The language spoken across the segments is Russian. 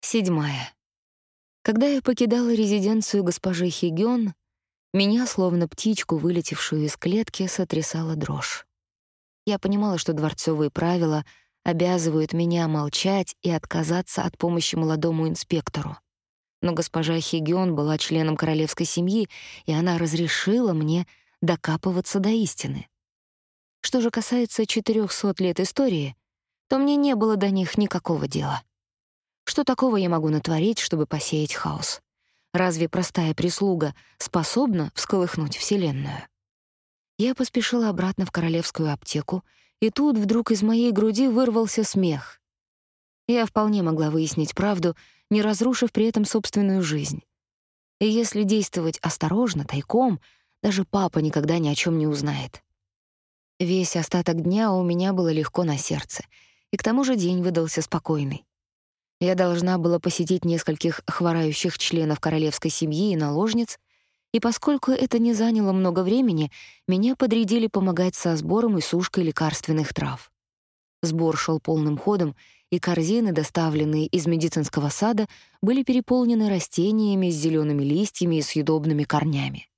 Седьмая. Когда я покидала резиденцию госпожи Хигён, меня, словно птичку, вылетевшую из клетки, сотрясала дрожь. Я понимала, что дворцовые правила обязывают меня молчать и отказаться от помощи молодому инспектору. Но госпожа Хигён была членом королевской семьи, и она разрешила мне докапываться до истины. Что же касается 400 лет истории, то мне не было до них никакого дела. Что такого я могу натворить, чтобы посеять хаос? Разве простая прислуга способна всколыхнуть Вселенную? Я поспешила обратно в королевскую аптеку, и тут вдруг из моей груди вырвался смех. Я вполне могла выяснить правду, не разрушив при этом собственную жизнь. И если действовать осторожно, тайком, даже папа никогда ни о чем не узнает. Весь остаток дня у меня было легко на сердце, и к тому же день выдался спокойный. Я должна была посетить нескольких хворающих членов королевской семьи и наложниц, и поскольку это не заняло много времени, меня подрядили помогать со сбором и сушкой лекарственных трав. Сбор шел полным ходом, и корзины, доставленные из медицинского сада, были переполнены растениями с зелеными листьями и съедобными корнями.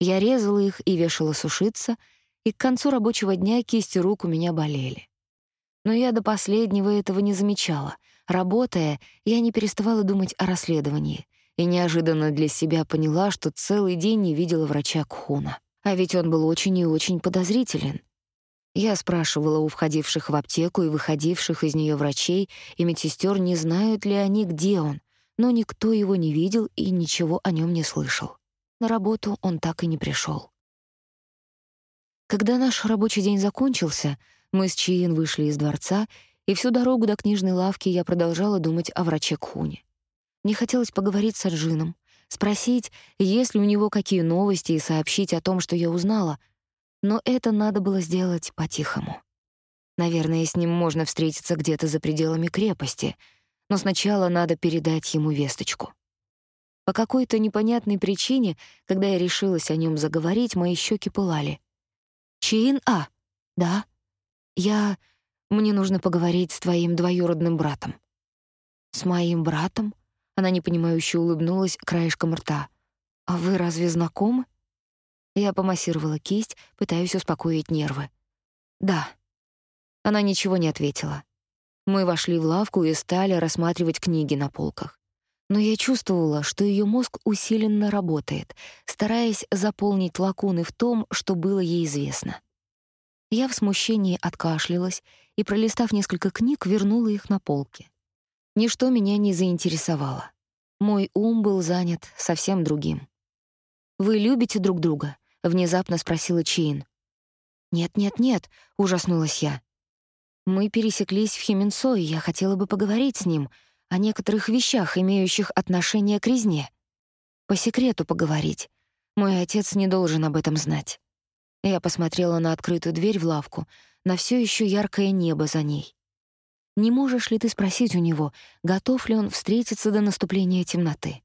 Я резала их и вешала сушиться, и к концу рабочего дня кисти рук у меня болели. Но я до последнего этого не замечала — Работая, я не переставала думать о расследовании и неожиданно для себя поняла, что целый день не видела врача Кхуна. А ведь он был очень и очень подозрителен. Я спрашивала у входивших в аптеку и выходивших из нее врачей и медсестер, не знают ли они, где он, но никто его не видел и ничего о нем не слышал. На работу он так и не пришел. Когда наш рабочий день закончился, мы с Чиин вышли из дворца и всю дорогу до книжной лавки я продолжала думать о враче Кхуне. Мне хотелось поговорить с Аджином, спросить, есть ли у него какие новости и сообщить о том, что я узнала, но это надо было сделать по-тихому. Наверное, с ним можно встретиться где-то за пределами крепости, но сначала надо передать ему весточку. По какой-то непонятной причине, когда я решилась о нем заговорить, мои щеки пылали. «Чин А? Да? Я...» Мне нужно поговорить с твоим двоюродным братом». «С моим братом?» Она непонимающе улыбнулась краешком рта. «А вы разве знакомы?» Я помассировала кисть, пытаясь успокоить нервы. «Да». Она ничего не ответила. Мы вошли в лавку и стали рассматривать книги на полках. Но я чувствовала, что ее мозг усиленно работает, стараясь заполнить лакуны в том, что было ей известно. Я в смущении откашлялась и, пролистав несколько книг, вернула их на полки. Ничто меня не заинтересовало. Мой ум был занят совсем другим. «Вы любите друг друга?» — внезапно спросила Чейн. «Нет-нет-нет», — ужаснулась я. «Мы пересеклись в Хименсо, и я хотела бы поговорить с ним о некоторых вещах, имеющих отношение к резне. По секрету поговорить. Мой отец не должен об этом знать». Я посмотрела на открытую дверь в лавку, на все еще яркое небо за ней. Не можешь ли ты спросить у него, готов ли он встретиться до наступления темноты?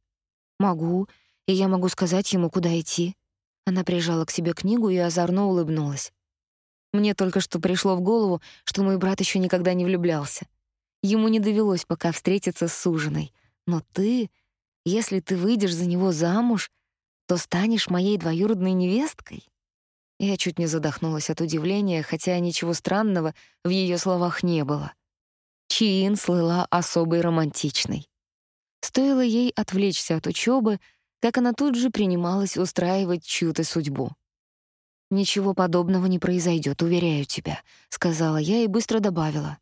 Могу, и я могу сказать ему, куда идти. Она прижала к себе книгу и озорно улыбнулась. Мне только что пришло в голову, что мой брат еще никогда не влюблялся. Ему не довелось пока встретиться с суженой. Но ты, если ты выйдешь за него замуж, то станешь моей двоюродной невесткой. Я чуть не задохнулась от удивления, хотя ничего странного в ее словах не было. Чиин слыла особой романтичной. Стоило ей отвлечься от учебы, как она тут же принималась устраивать чью-то судьбу. «Ничего подобного не произойдет, уверяю тебя», — сказала я и быстро добавила.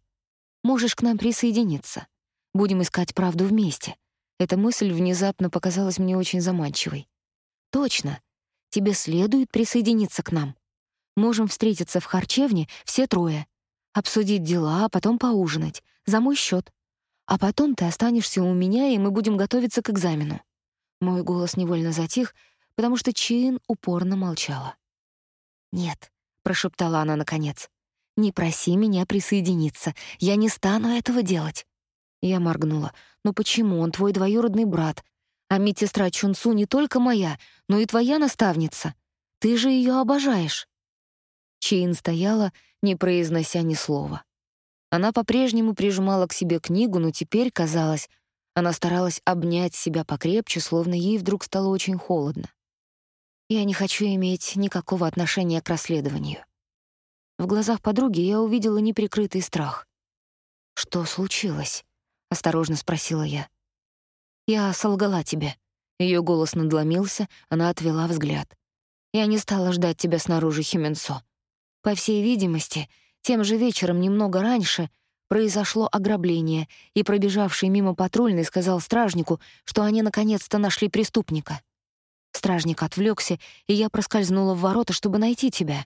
«Можешь к нам присоединиться. Будем искать правду вместе». Эта мысль внезапно показалась мне очень заманчивой. «Точно. Тебе следует присоединиться к нам. Можем встретиться в харчевне все трое, обсудить дела, а потом поужинать, за мой счет. А потом ты останешься у меня, и мы будем готовиться к экзамену». Мой голос невольно затих, потому что Чин упорно молчала. «Нет», — прошептала она наконец, — «не проси меня присоединиться, я не стану этого делать». Я моргнула. «Но почему он твой двоюродный брат? А медсестра Чунсу не только моя, но и твоя наставница. Ты же ее обожаешь». Чейн стояла, не произнося ни слова. Она по-прежнему прижимала к себе книгу, но теперь, казалось, Она старалась обнять себя покрепче, словно ей вдруг стало очень холодно. Я не хочу иметь никакого отношения к расследованию. В глазах подруги я увидела неприкрытый страх. «Что случилось?» — осторожно спросила я. «Я солгала тебе». Ее голос надломился, она отвела взгляд. «Я не стала ждать тебя снаружи, Хименсо. По всей видимости, тем же вечером, немного раньше, произошло ограбление, и пробежавший мимо патрульный сказал стражнику, что они наконец-то нашли преступника. Стражник отвлекся, и я проскользнула в ворота, чтобы найти тебя.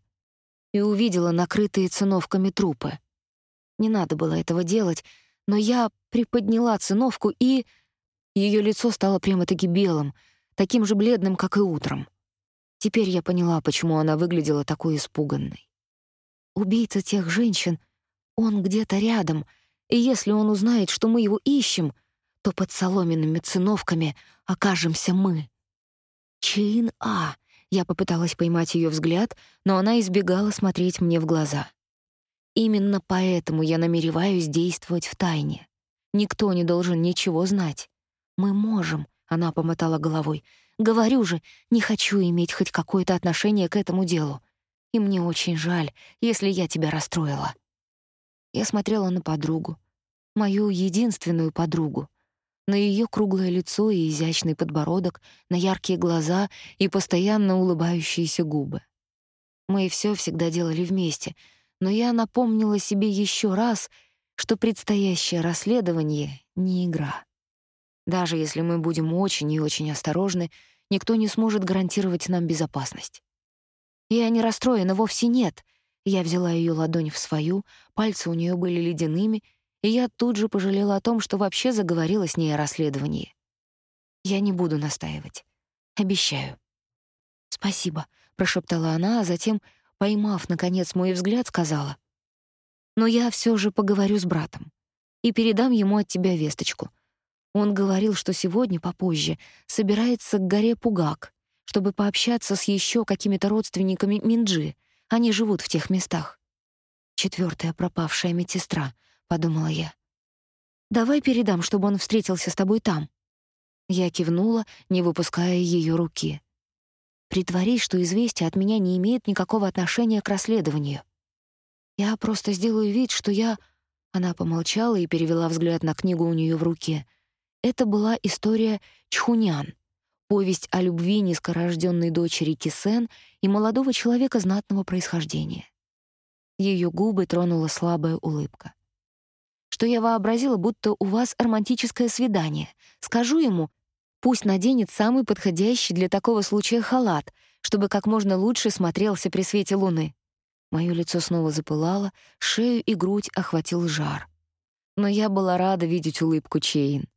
И увидела накрытые циновками трупы. Не надо было этого делать, но я приподняла циновку и... Ее лицо стало прямо-таки белым, таким же бледным, как и утром. Теперь я поняла, почему она выглядела такой испуганной. Убийца тех женщин, он где-то рядом, и если он узнает, что мы его ищем, то под соломенными циновками окажемся мы. Чин А. Я попыталась поймать ее взгляд, но она избегала смотреть мне в глаза. Именно поэтому я намереваюсь действовать в тайне. Никто не должен ничего знать. Мы можем, она помотала головой. Говорю же, не хочу иметь хоть какое-то отношение к этому делу. И мне очень жаль, если я тебя расстроила. Я смотрела на подругу, мою единственную подругу, на ее круглое лицо и изящный подбородок, на яркие глаза и постоянно улыбающиеся губы. Мы все всегда делали вместе, но я напомнила себе еще раз, что предстоящее расследование — не игра. Даже если мы будем очень и очень осторожны, никто не сможет гарантировать нам безопасность. Я не расстроена, вовсе нет. Я взяла ее ладонь в свою, пальцы у нее были ледяными, и я тут же пожалела о том, что вообще заговорила с ней о расследовании. Я не буду настаивать. Обещаю. «Спасибо», — прошептала она, а затем, поймав, наконец, мой взгляд, сказала. «Но я все же поговорю с братом и передам ему от тебя весточку. Он говорил, что сегодня, попозже, собирается к горе Пугак, чтобы пообщаться с еще какими-то родственниками Минджи. Они живут в тех местах. Четвертая пропавшая медсестра —— подумала я. «Давай передам, чтобы он встретился с тобой там». Я кивнула, не выпуская ее руки. «Притворись, что известие от меня не имеет никакого отношения к расследованию. Я просто сделаю вид, что я...» Она помолчала и перевела взгляд на книгу у нее в руке. Это была история Чхунян, повесть о любви низкорожденной дочери Кисен и молодого человека знатного происхождения. Ее губы тронула слабая улыбка что я вообразила, будто у вас романтическое свидание. Скажу ему, пусть наденет самый подходящий для такого случая халат, чтобы как можно лучше смотрелся при свете луны. Моё лицо снова запылало, шею и грудь охватил жар. Но я была рада видеть улыбку Чейн.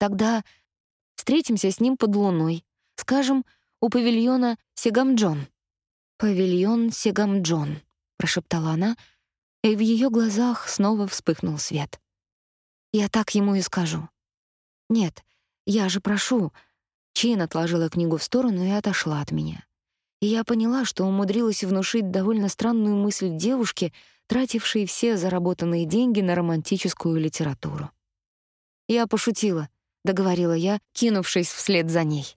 Тогда встретимся с ним под луной, скажем, у павильона Сегамджон. «Павильон Сегамджон», — прошептала она, — и в ее глазах снова вспыхнул свет. «Я так ему и скажу». «Нет, я же прошу». Чин отложила книгу в сторону и отошла от меня. И я поняла, что умудрилась внушить довольно странную мысль девушке, тратившей все заработанные деньги на романтическую литературу. «Я пошутила», — договорила я, кинувшись вслед за ней.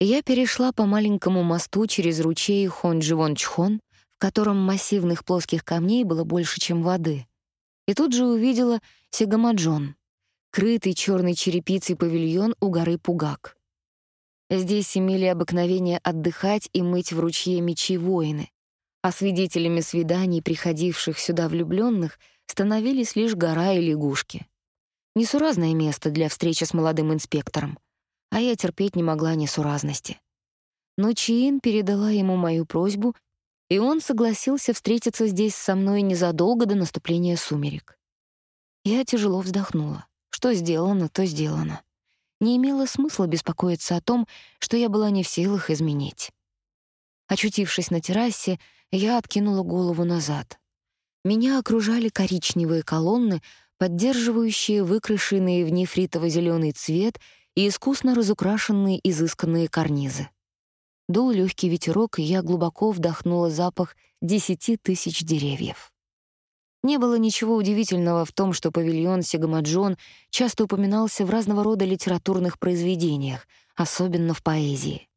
Я перешла по маленькому мосту через ручей Хондживон-Чхон, котором массивных плоских камней было больше, чем воды. И тут же увидела Сегамаджон, крытый черной черепицей павильон у горы Пугак. Здесь имели обыкновение отдыхать и мыть в ручье мечи воины, а свидетелями свиданий, приходивших сюда влюбленных, становились лишь гора и лягушки. Несуразное место для встречи с молодым инспектором, а я терпеть не могла несуразности. Но Чиин передала ему мою просьбу и он согласился встретиться здесь со мной незадолго до наступления сумерек. Я тяжело вздохнула. Что сделано, то сделано. Не имело смысла беспокоиться о том, что я была не в силах изменить. Очутившись на террасе, я откинула голову назад. Меня окружали коричневые колонны, поддерживающие выкрашенные в нефритово зеленый цвет и искусно разукрашенные изысканные карнизы. Дул легкий ветерок, и я глубоко вдохнула запах десяти тысяч деревьев. Не было ничего удивительного в том, что павильон Сигамаджон часто упоминался в разного рода литературных произведениях, особенно в поэзии.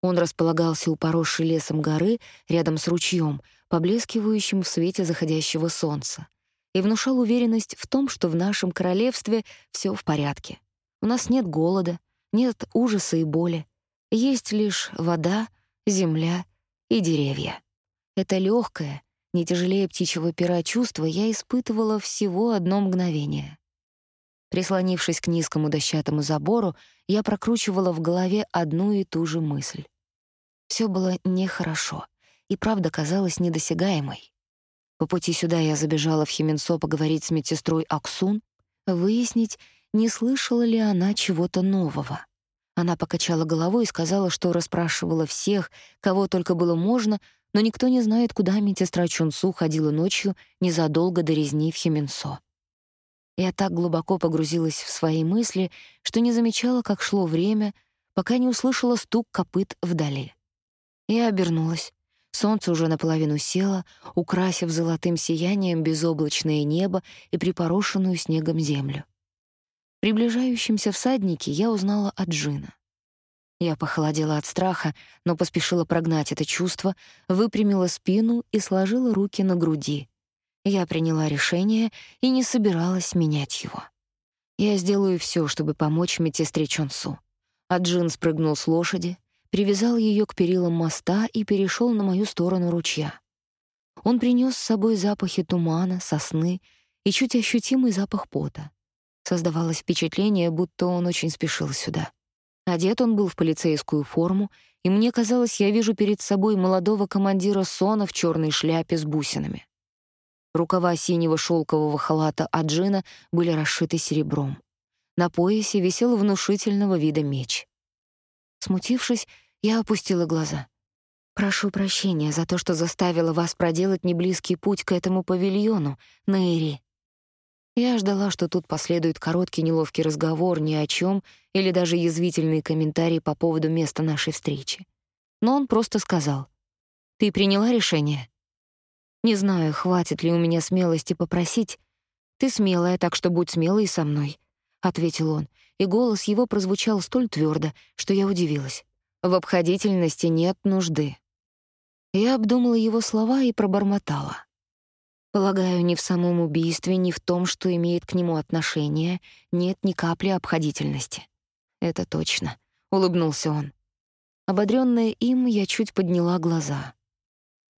Он располагался у поросшей лесом горы рядом с ручьем, поблескивающим в свете заходящего солнца, и внушал уверенность в том, что в нашем королевстве все в порядке. У нас нет голода, нет ужаса и боли. Есть лишь вода, земля и деревья. Это легкое, не тяжелее птичьего пера чувство я испытывала всего одно мгновение. Прислонившись к низкому дощатому забору, я прокручивала в голове одну и ту же мысль. Все было нехорошо, и правда казалась недосягаемой. По пути сюда я забежала в Хименсо поговорить с медсестрой Аксун, выяснить, не слышала ли она чего-то нового. Она покачала головой и сказала, что расспрашивала всех, кого только было можно, но никто не знает, куда медсестра Чунсу ходила ночью незадолго до резни в Хименсо. Я так глубоко погрузилась в свои мысли, что не замечала, как шло время, пока не услышала стук копыт вдали. Я обернулась. Солнце уже наполовину село, украсив золотым сиянием безоблачное небо и припорошенную снегом землю. В приближающемся всаднике я узнала от Джина. Я похолодела от страха, но поспешила прогнать это чувство, выпрямила спину и сложила руки на груди. Я приняла решение и не собиралась менять его. Я сделаю все, чтобы помочь медсестре Чонсу. А Джин спрыгнул с лошади, привязал ее к перилам моста и перешел на мою сторону ручья. Он принес с собой запахи тумана, сосны и чуть ощутимый запах пота. Создавалось впечатление, будто он очень спешил сюда. Одет он был в полицейскую форму, и мне казалось, я вижу перед собой молодого командира Сона в черной шляпе с бусинами. Рукава синего шелкового халата Аджина были расшиты серебром. На поясе висел внушительного вида меч. Смутившись, я опустила глаза. «Прошу прощения за то, что заставила вас проделать неблизкий путь к этому павильону, Наири», я ждала, что тут последует короткий неловкий разговор ни о чем или даже язвительный комментарий по поводу места нашей встречи. Но он просто сказал: "Ты приняла решение?" Не знаю, хватит ли у меня смелости попросить. Ты смелая, так что будь смелой со мной, ответил он, и голос его прозвучал столь твердо, что я удивилась. В обходительности нет нужды. Я обдумала его слова и пробормотала: Полагаю, ни в самом убийстве, ни в том, что имеет к нему отношение, нет ни капли обходительности. Это точно, улыбнулся он. Ободрённая им, я чуть подняла глаза.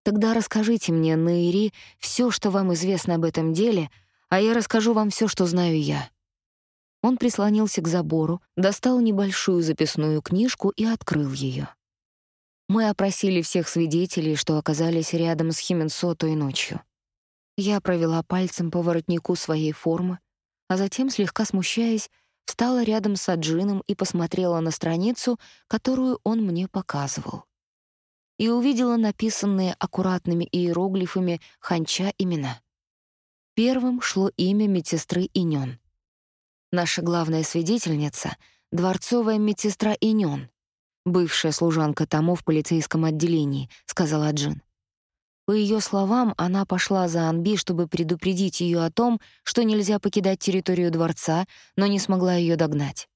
Тогда расскажите мне, Наири, всё, что вам известно об этом деле, а я расскажу вам всё, что знаю я. Он прислонился к забору, достал небольшую записную книжку и открыл её. Мы опросили всех свидетелей, что оказались рядом с Хименсо той ночью. Я провела пальцем по воротнику своей формы, а затем, слегка смущаясь, встала рядом с Аджином и посмотрела на страницу, которую он мне показывал. И увидела написанные аккуратными иероглифами ханча имена. Первым шло имя медсестры Инён. Наша главная свидетельница — дворцовая медсестра Инён, бывшая служанка тому в полицейском отделении, — сказала Аджин. По ее словам, она пошла за Анби, чтобы предупредить ее о том, что нельзя покидать территорию дворца, но не смогла ее догнать.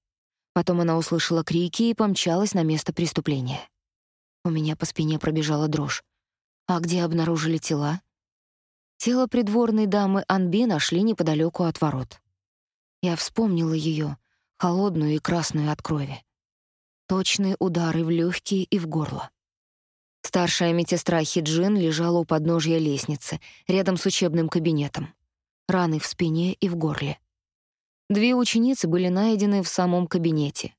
Потом она услышала крики и помчалась на место преступления. У меня по спине пробежала дрожь. А где обнаружили тела? Тело придворной дамы Анби нашли неподалеку от ворот. Я вспомнила ее, холодную и красную от крови. Точные удары в легкие и в горло. Старшая медсестра Хиджин лежала у подножья лестницы, рядом с учебным кабинетом. Раны в спине и в горле. Две ученицы были найдены в самом кабинете.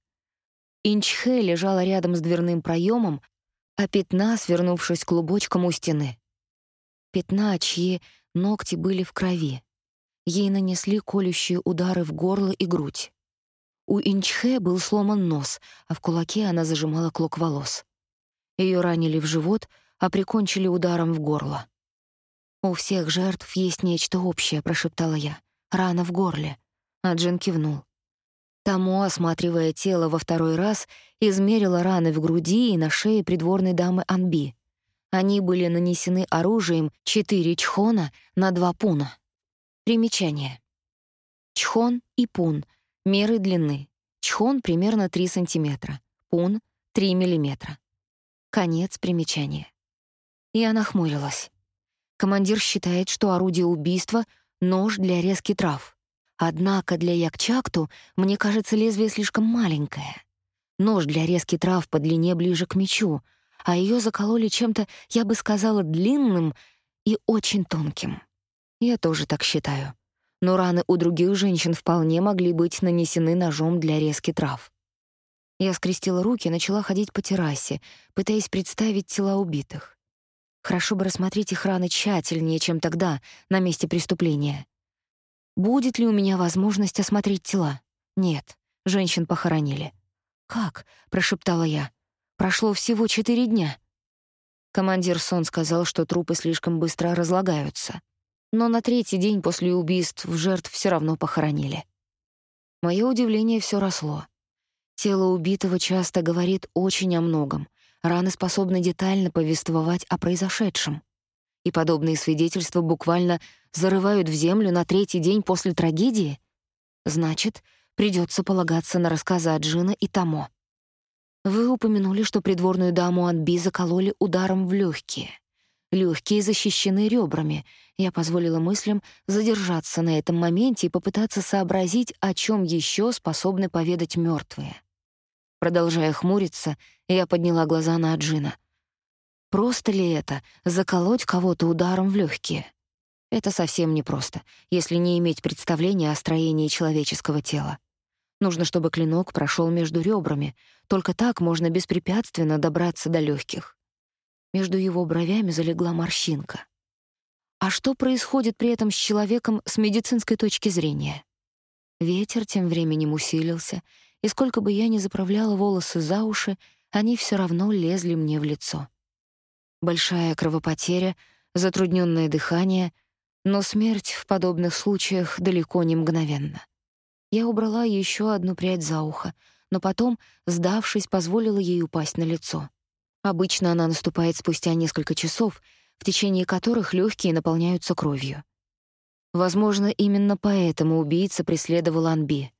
Инчхэ лежала рядом с дверным проемом, а пятна, свернувшись клубочком у стены. Пятна, чьи ногти были в крови. Ей нанесли колющие удары в горло и грудь. У Инчхэ был сломан нос, а в кулаке она зажимала клок волос. Ее ранили в живот, а прикончили ударом в горло. «У всех жертв есть нечто общее», — прошептала я. «Рана в горле». А Джин кивнул. Тому, осматривая тело во второй раз, измерила раны в груди и на шее придворной дамы Анби. Они были нанесены оружием четыре чхона на два пуна. Примечание. Чхон и пун — меры длины. Чхон — примерно 3 сантиметра, пун — 3 миллиметра. Конец примечания. Я нахмурилась. Командир считает, что орудие убийства — нож для резки трав. Однако для якчакту, мне кажется, лезвие слишком маленькое. Нож для резки трав по длине ближе к мечу, а ее закололи чем-то, я бы сказала, длинным и очень тонким. Я тоже так считаю. Но раны у других женщин вполне могли быть нанесены ножом для резки трав. Я скрестила руки и начала ходить по террасе, пытаясь представить тела убитых. Хорошо бы рассмотреть их раны тщательнее, чем тогда, на месте преступления. Будет ли у меня возможность осмотреть тела? Нет, женщин похоронили. «Как?» — прошептала я. «Прошло всего четыре дня». Командир Сон сказал, что трупы слишком быстро разлагаются. Но на третий день после убийств жертв все равно похоронили. Мое удивление все росло. Тело убитого часто говорит очень о многом. Раны способны детально повествовать о произошедшем. И подобные свидетельства буквально зарывают в землю на третий день после трагедии. Значит, придется полагаться на рассказы Аджина и Тамо. Вы упомянули, что придворную даму Анби закололи ударом в легкие. Легкие защищены ребрами. Я позволила мыслям задержаться на этом моменте и попытаться сообразить, о чем еще способны поведать мертвые. Продолжая хмуриться, я подняла глаза на Аджина. Просто ли это — заколоть кого-то ударом в легкие? Это совсем непросто, если не иметь представления о строении человеческого тела. Нужно, чтобы клинок прошел между ребрами. Только так можно беспрепятственно добраться до легких. Между его бровями залегла морщинка. А что происходит при этом с человеком с медицинской точки зрения? Ветер тем временем усилился, и сколько бы я ни заправляла волосы за уши, они все равно лезли мне в лицо. Большая кровопотеря, затрудненное дыхание, но смерть в подобных случаях далеко не мгновенна. Я убрала еще одну прядь за ухо, но потом, сдавшись, позволила ей упасть на лицо. Обычно она наступает спустя несколько часов, в течение которых легкие наполняются кровью. Возможно, именно поэтому убийца преследовал Анби.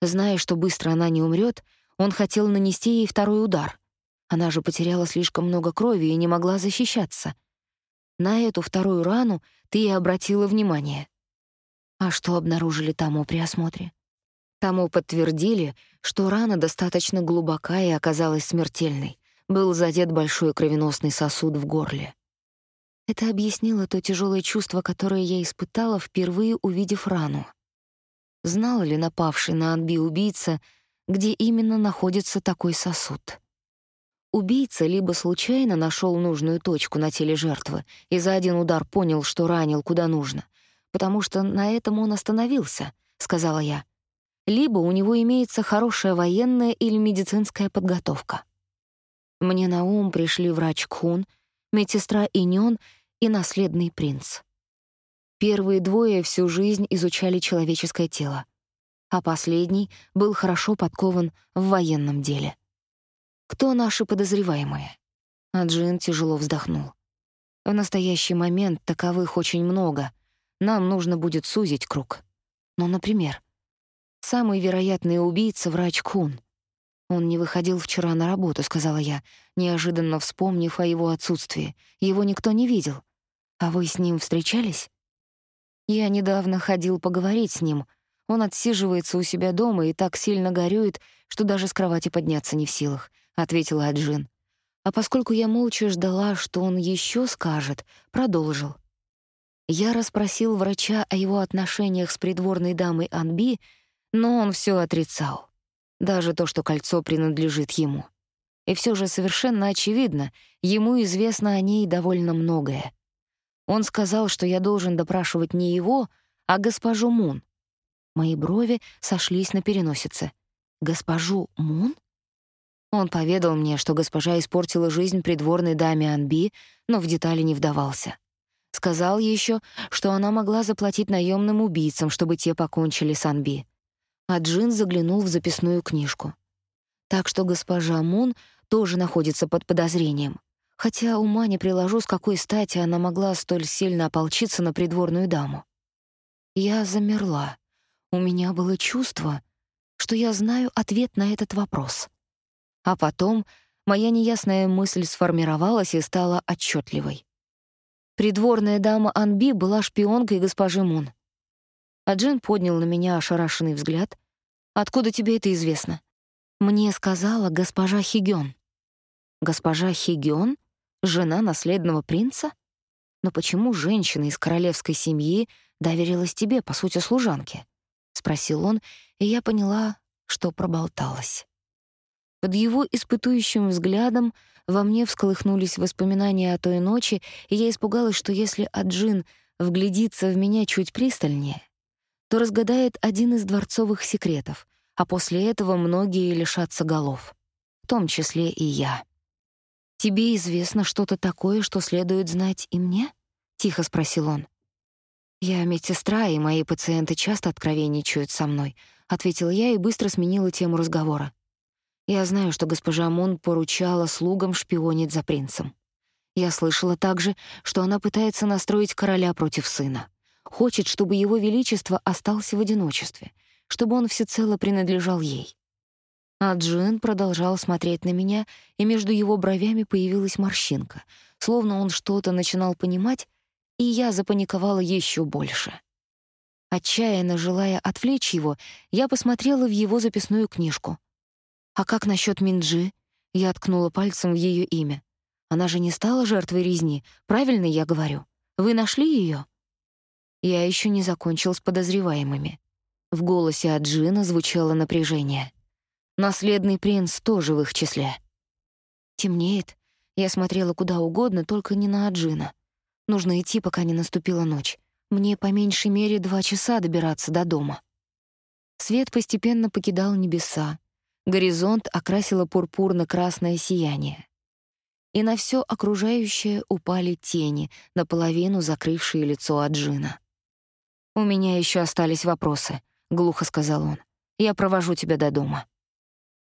Зная, что быстро она не умрет, он хотел нанести ей второй удар. Она же потеряла слишком много крови и не могла защищаться. На эту вторую рану ты и обратила внимание. А что обнаружили тому при осмотре? Тому подтвердили, что рана достаточно глубока и оказалась смертельной. Был задет большой кровеносный сосуд в горле. Это объяснило то тяжелое чувство, которое я испытала, впервые увидев рану. Знал ли напавший на Анби убийца, где именно находится такой сосуд? Убийца либо случайно нашел нужную точку на теле жертвы и за один удар понял, что ранил куда нужно, потому что на этом он остановился, сказала я. Либо у него имеется хорошая военная или медицинская подготовка. Мне на ум пришли врач Кхун, медсестра Инён и наследный принц. Первые двое всю жизнь изучали человеческое тело, а последний был хорошо подкован в военном деле. Кто наши подозреваемые? Аджин тяжело вздохнул. В настоящий момент таковых очень много. Нам нужно будет сузить круг. Ну, например, самый вероятный убийца — врач Кун. Он не выходил вчера на работу, сказала я, неожиданно вспомнив о его отсутствии. Его никто не видел. А вы с ним встречались? Я недавно ходил поговорить с ним. Он отсиживается у себя дома и так сильно горюет, что даже с кровати подняться не в силах, ответила Аджин. А поскольку я молча ждала, что он еще скажет, продолжил. Я расспросил врача о его отношениях с придворной дамой Анби, но он все отрицал. Даже то, что кольцо принадлежит ему. И все же совершенно очевидно, ему известно о ней довольно многое. Он сказал, что я должен допрашивать не его, а госпожу Мун. Мои брови сошлись на переносице. Госпожу Мун? Он поведал мне, что госпожа испортила жизнь придворной даме Анби, но в детали не вдавался. Сказал еще, что она могла заплатить наемным убийцам, чтобы те покончили с Анби. А Джин заглянул в записную книжку. Так что госпожа Мун тоже находится под подозрением хотя ума не приложу, с какой стати она могла столь сильно ополчиться на придворную даму. Я замерла. У меня было чувство, что я знаю ответ на этот вопрос. А потом моя неясная мысль сформировалась и стала отчетливой. Придворная дама Анби была шпионкой госпожи Мун. А Джин поднял на меня ошарашенный взгляд. «Откуда тебе это известно?» «Мне сказала госпожа Хигён». «Госпожа Хигён? Жена наследного принца? Но почему женщина из королевской семьи доверилась тебе, по сути, служанке?» — спросил он, и я поняла, что проболталась. Под его испытующим взглядом во мне всколыхнулись воспоминания о той ночи, и я испугалась, что если Аджин вглядится в меня чуть пристальнее, то разгадает один из дворцовых секретов, а после этого многие лишатся голов, в том числе и я. «Тебе известно что-то такое, что следует знать и мне?» — тихо спросил он. «Я медсестра, и мои пациенты часто откровенничают со мной», — ответила я и быстро сменила тему разговора. Я знаю, что госпожа Мун поручала слугам шпионить за принцем. Я слышала также, что она пытается настроить короля против сына. Хочет, чтобы его величество остался в одиночестве, чтобы он всецело принадлежал ей. А Джин продолжал смотреть на меня, и между его бровями появилась морщинка, словно он что-то начинал понимать, и я запаниковала еще больше. Отчаянно желая отвлечь его, я посмотрела в его записную книжку. «А как насчет Минджи?» Я ткнула пальцем в ее имя. «Она же не стала жертвой резни, правильно я говорю? Вы нашли ее? Я еще не закончил с подозреваемыми. В голосе Аджина звучало напряжение. Наследный принц тоже в их числе. Темнеет. Я смотрела куда угодно, только не на Аджина. Нужно идти, пока не наступила ночь. Мне по меньшей мере два часа добираться до дома. Свет постепенно покидал небеса, Горизонт окрасило пурпурно-красное сияние. И на все окружающее упали тени, наполовину закрывшие лицо Аджина. «У меня еще остались вопросы», — глухо сказал он. «Я провожу тебя до дома».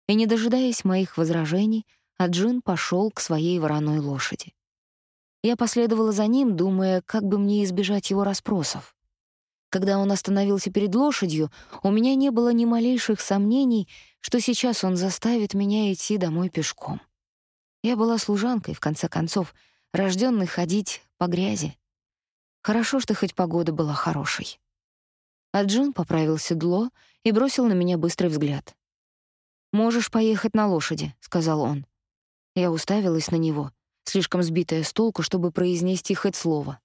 И, не дожидаясь моих возражений, Аджин пошел к своей вороной лошади. Я последовала за ним, думая, как бы мне избежать его расспросов. Когда он остановился перед лошадью, у меня не было ни малейших сомнений, что сейчас он заставит меня идти домой пешком. Я была служанкой, в конце концов, рождённой ходить по грязи. Хорошо, что хоть погода была хорошей. А Джон поправил седло и бросил на меня быстрый взгляд. «Можешь поехать на лошади», — сказал он. Я уставилась на него, слишком сбитая с толку, чтобы произнести хоть слово.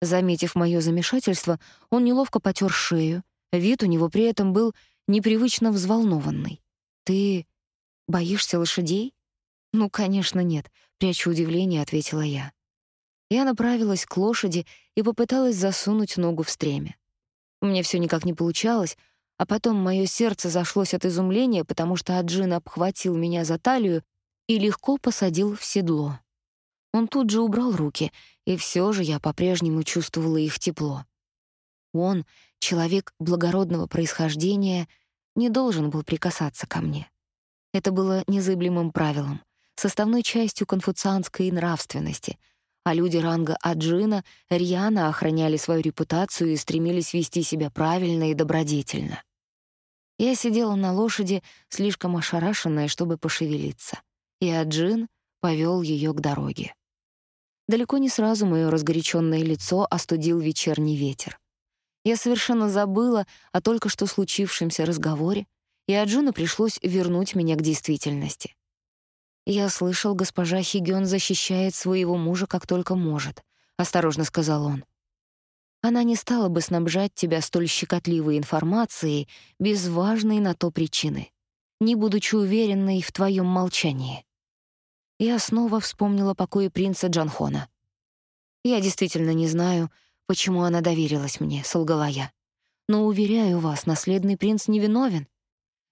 Заметив моё замешательство, он неловко потёр шею. Вид у него при этом был непривычно взволнованный. «Ты боишься лошадей?» «Ну, конечно, нет», — прячу удивление, ответила я. Я направилась к лошади и попыталась засунуть ногу в стремя. Мне всё никак не получалось, а потом моё сердце зашлось от изумления, потому что Аджин обхватил меня за талию и легко посадил в седло. Он тут же убрал руки, и все же я по-прежнему чувствовала их тепло. Он, человек благородного происхождения, не должен был прикасаться ко мне. Это было незыблемым правилом, составной частью конфуцианской нравственности, а люди ранга Аджина рьяно охраняли свою репутацию и стремились вести себя правильно и добродетельно. Я сидела на лошади, слишком ошарашенная, чтобы пошевелиться, и Аджин повел ее к дороге. Далеко не сразу моё разгоряченное лицо остудил вечерний ветер. Я совершенно забыла о только что случившемся разговоре, и Аджуну пришлось вернуть меня к действительности. «Я слышал, госпожа Хигён защищает своего мужа как только может», — осторожно сказал он. «Она не стала бы снабжать тебя столь щекотливой информацией без важной на то причины, не будучи уверенной в твоем молчании». Я снова вспомнила покои принца Джанхона. «Я действительно не знаю, почему она доверилась мне», — солгала я. «Но, уверяю вас, наследный принц невиновен.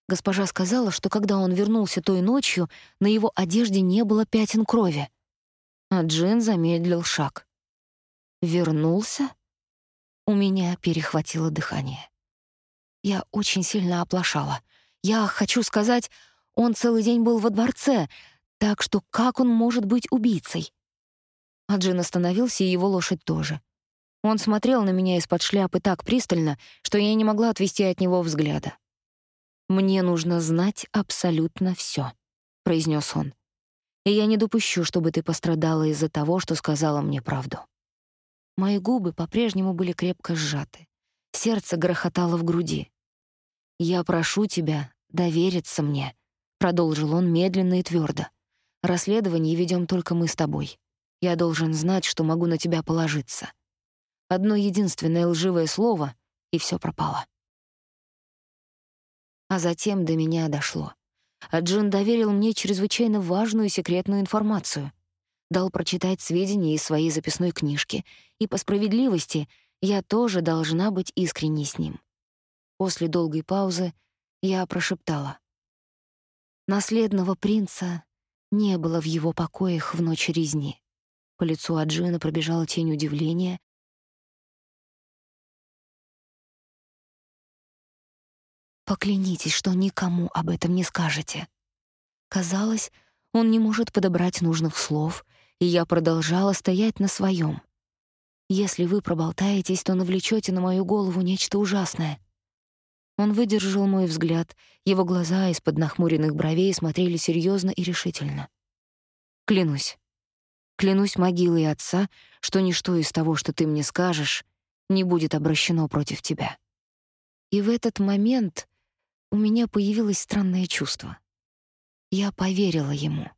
Госпожа сказала, что когда он вернулся той ночью, на его одежде не было пятен крови». А Джин замедлил шаг. «Вернулся?» У меня перехватило дыхание. Я очень сильно оплошала. Я хочу сказать, он целый день был во дворце, так что как он может быть убийцей? А Джин остановился, и его лошадь тоже. Он смотрел на меня из-под шляпы так пристально, что я не могла отвести от него взгляда. «Мне нужно знать абсолютно всё», — произнёс он. «И я не допущу, чтобы ты пострадала из-за того, что сказала мне правду». Мои губы по-прежнему были крепко сжаты. Сердце грохотало в груди. «Я прошу тебя довериться мне», — продолжил он медленно и твёрдо. «Расследование ведём только мы с тобой. Я должен знать, что могу на тебя положиться. Одно единственное лживое слово — и всё пропало». А затем до меня дошло. А Джин доверил мне чрезвычайно важную секретную информацию. Дал прочитать сведения из своей записной книжки, и по справедливости я тоже должна быть искренней с ним. После долгой паузы я прошептала. Наследного принца не было в его покоях в ночь резни. По лицу Аджина пробежала тень удивления. «Поклянитесь, что никому об этом не скажете». Казалось, он не может подобрать нужных слов, и я продолжала стоять на своем. «Если вы проболтаетесь, то навлечете на мою голову нечто ужасное. Он выдержал мой взгляд, его глаза из-под нахмуренных бровей смотрели серьезно и решительно. «Клянусь. Клянусь могилой отца, что ничто из того, что ты мне скажешь, не будет обращено против тебя». И в этот момент у меня появилось странное чувство. Я поверила ему.